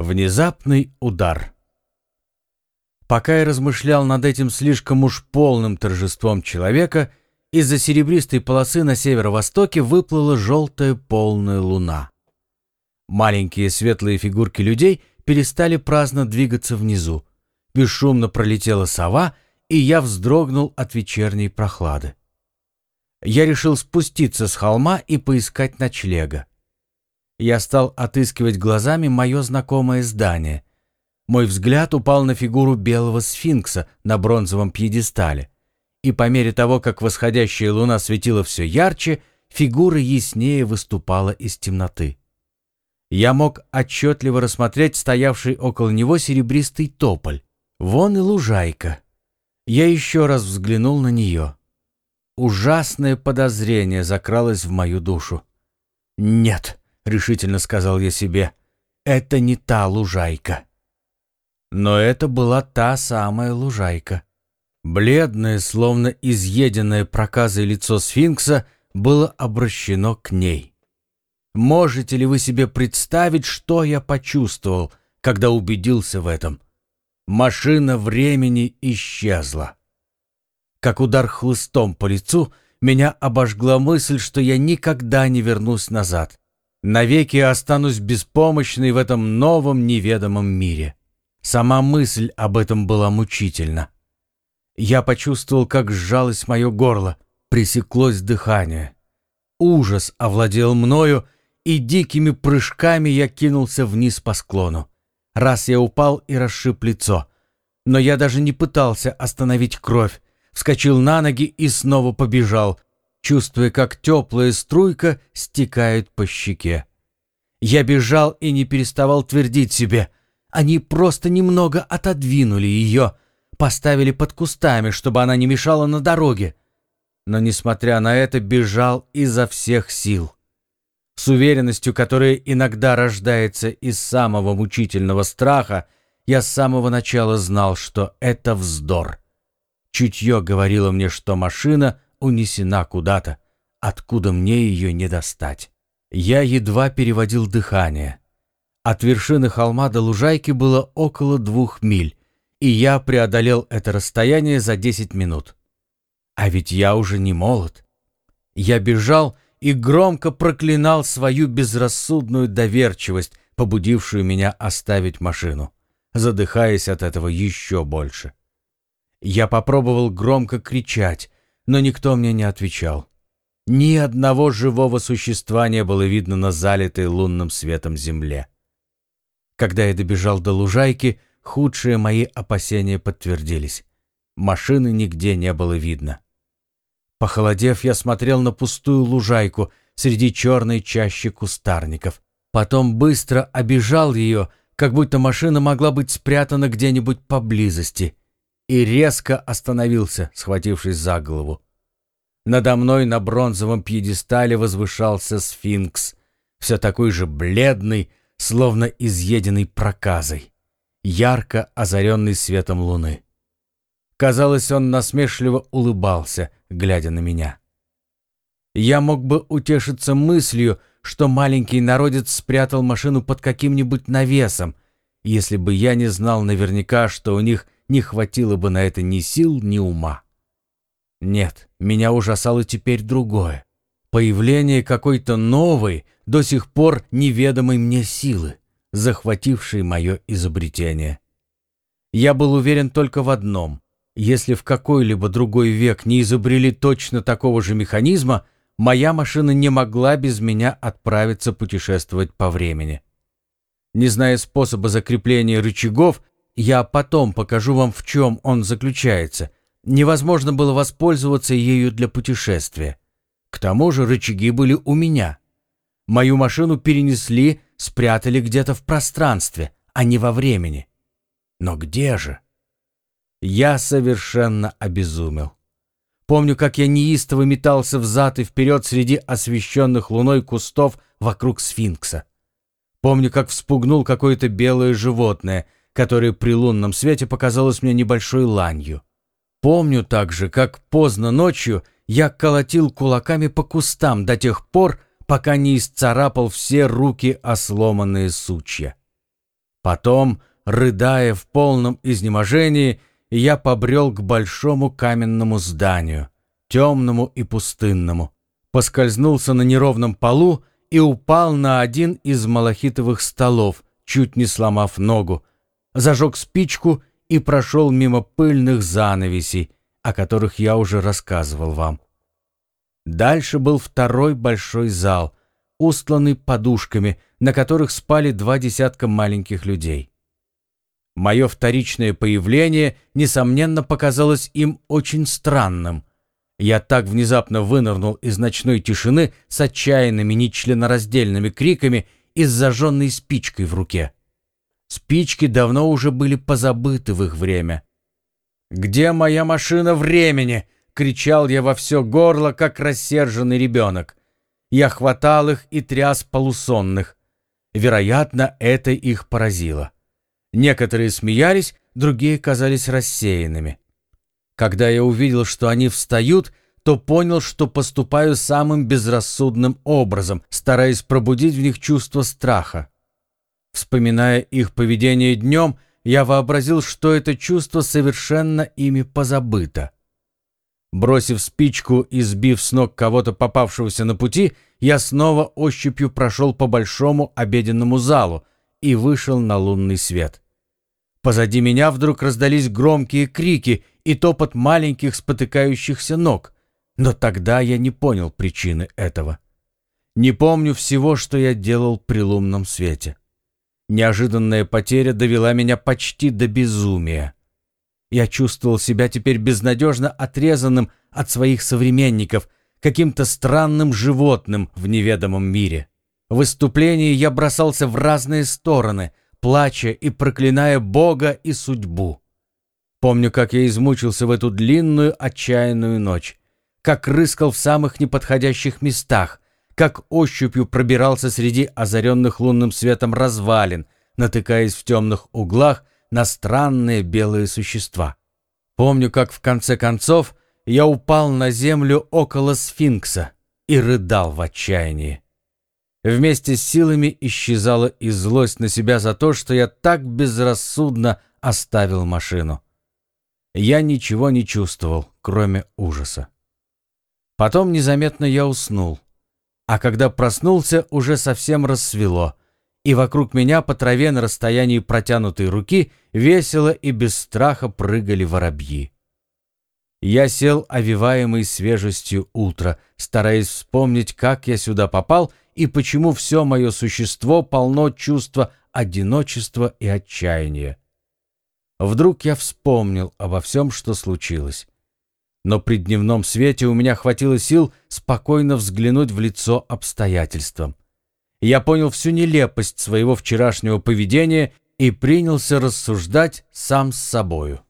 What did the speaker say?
Внезапный удар. Пока я размышлял над этим слишком уж полным торжеством человека, из-за серебристой полосы на северо-востоке выплыла желтая полная луна. Маленькие светлые фигурки людей перестали праздно двигаться внизу. Бесшумно пролетела сова, и я вздрогнул от вечерней прохлады. Я решил спуститься с холма и поискать ночлега я стал отыскивать глазами мое знакомое здание. Мой взгляд упал на фигуру белого сфинкса на бронзовом пьедестале. И по мере того, как восходящая луна светила все ярче, фигура яснее выступала из темноты. Я мог отчетливо рассмотреть стоявший около него серебристый тополь. Вон и лужайка. Я еще раз взглянул на нее. Ужасное подозрение закралось в мою душу. Нет, — решительно сказал я себе. «Это не та лужайка». Но это была та самая лужайка. Бледное, словно изъеденное проказой лицо сфинкса было обращено к ней. Можете ли вы себе представить, что я почувствовал, когда убедился в этом? Машина времени исчезла. Как удар хлыстом по лицу, меня обожгла мысль, что я никогда не вернусь назад. Навеки останусь беспомощной в этом новом неведомом мире. Сама мысль об этом была мучительна. Я почувствовал, как сжалось мое горло, пресеклось дыхание. Ужас овладел мною, и дикими прыжками я кинулся вниз по склону. Раз я упал и расшиб лицо. Но я даже не пытался остановить кровь, вскочил на ноги и снова побежал, чувствуя, как теплая струйка стекает по щеке. Я бежал и не переставал твердить себе. Они просто немного отодвинули ее, поставили под кустами, чтобы она не мешала на дороге. Но, несмотря на это, бежал изо всех сил. С уверенностью, которая иногда рождается из самого мучительного страха, я с самого начала знал, что это вздор. Чутье говорило мне, что машина унесена куда-то, откуда мне ее не достать. Я едва переводил дыхание. От вершины холма до лужайки было около двух миль, и я преодолел это расстояние за десять минут. А ведь я уже не молод. Я бежал и громко проклинал свою безрассудную доверчивость, побудившую меня оставить машину, задыхаясь от этого еще больше. Я попробовал громко кричать, но никто мне не отвечал. Ни одного живого существа не было видно на залитой лунным светом земле. Когда я добежал до лужайки, худшие мои опасения подтвердились. Машины нигде не было видно. Похолодев, я смотрел на пустую лужайку среди черной чащи кустарников. Потом быстро обежал ее, как будто машина могла быть спрятана где-нибудь поблизости, и резко остановился, схватившись за голову. Надо мной на бронзовом пьедестале возвышался сфинкс, все такой же бледный, словно изъеденный проказой, ярко озаренный светом луны. Казалось, он насмешливо улыбался, глядя на меня. Я мог бы утешиться мыслью, что маленький народец спрятал машину под каким-нибудь навесом, если бы я не знал наверняка, что у них не хватило бы на это ни сил, ни ума. Нет, меня ужасало теперь другое. Появление какой-то новой, до сих пор неведомой мне силы, захватившей мое изобретение. Я был уверен только в одном. Если в какой-либо другой век не изобрели точно такого же механизма, моя машина не могла без меня отправиться путешествовать по времени. Не зная способа закрепления рычагов, я потом покажу вам, в чем он заключается. Невозможно было воспользоваться ею для путешествия. К тому же рычаги были у меня. Мою машину перенесли, спрятали где-то в пространстве, а не во времени. Но где же? Я совершенно обезумел. Помню, как я неистово метался взад и вперед среди освещенных луной кустов вокруг сфинкса. Помню, как вспугнул какое-то белое животное — которая при лунном свете показалась мне небольшой ланью. Помню также, как поздно ночью я колотил кулаками по кустам до тех пор, пока не исцарапал все руки о сломанные сучья. Потом, рыдая в полном изнеможении, я побрел к большому каменному зданию, темному и пустынному, поскользнулся на неровном полу и упал на один из малахитовых столов, чуть не сломав ногу, зажег спичку и прошел мимо пыльных занавесей, о которых я уже рассказывал вам. Дальше был второй большой зал, устланный подушками, на которых спали два десятка маленьких людей. Мое вторичное появление, несомненно, показалось им очень странным. Я так внезапно вынырнул из ночной тишины с отчаянными нечленораздельными криками и с зажженной спичкой в руке. Спички давно уже были позабыты в их время. «Где моя машина времени?» — кричал я во все горло, как рассерженный ребенок. Я хватал их и тряс полусонных. Вероятно, это их поразило. Некоторые смеялись, другие казались рассеянными. Когда я увидел, что они встают, то понял, что поступаю самым безрассудным образом, стараясь пробудить в них чувство страха. Вспоминая их поведение днем, я вообразил, что это чувство совершенно ими позабыто. Бросив спичку и сбив с ног кого-то попавшегося на пути, я снова ощупью прошел по большому обеденному залу и вышел на лунный свет. Позади меня вдруг раздались громкие крики и топот маленьких спотыкающихся ног, но тогда я не понял причины этого. Не помню всего, что я делал при лунном свете. Неожиданная потеря довела меня почти до безумия. Я чувствовал себя теперь безнадежно отрезанным от своих современников, каким-то странным животным в неведомом мире. В выступлении я бросался в разные стороны, плача и проклиная Бога и судьбу. Помню, как я измучился в эту длинную отчаянную ночь, как рыскал в самых неподходящих местах, как ощупью пробирался среди озаренных лунным светом развалин, натыкаясь в темных углах на странные белые существа. Помню, как в конце концов я упал на землю около сфинкса и рыдал в отчаянии. Вместе с силами исчезала и злость на себя за то, что я так безрассудно оставил машину. Я ничего не чувствовал, кроме ужаса. Потом незаметно я уснул а когда проснулся, уже совсем рассвело, и вокруг меня по траве на расстоянии протянутой руки весело и без страха прыгали воробьи. Я сел, овиваемый свежестью утра, стараясь вспомнить, как я сюда попал и почему все мое существо полно чувства одиночества и отчаяния. Вдруг я вспомнил обо всем, что случилось но при дневном свете у меня хватило сил спокойно взглянуть в лицо обстоятельствам. Я понял всю нелепость своего вчерашнего поведения и принялся рассуждать сам с собою.